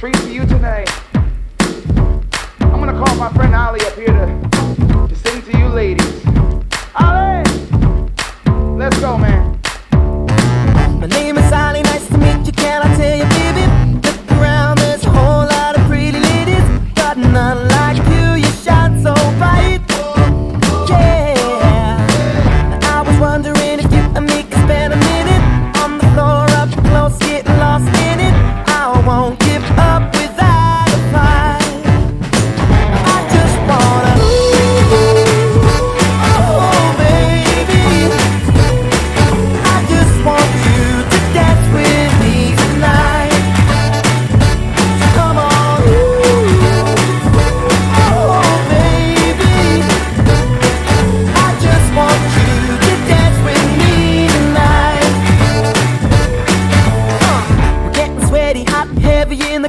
treat for you tonight. I'm gonna call my friend Olly up here to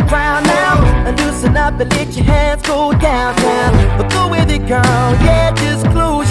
the ground now. And loosen up and let your hands go down now. But go with it, girl. Yeah, just close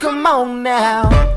come on now.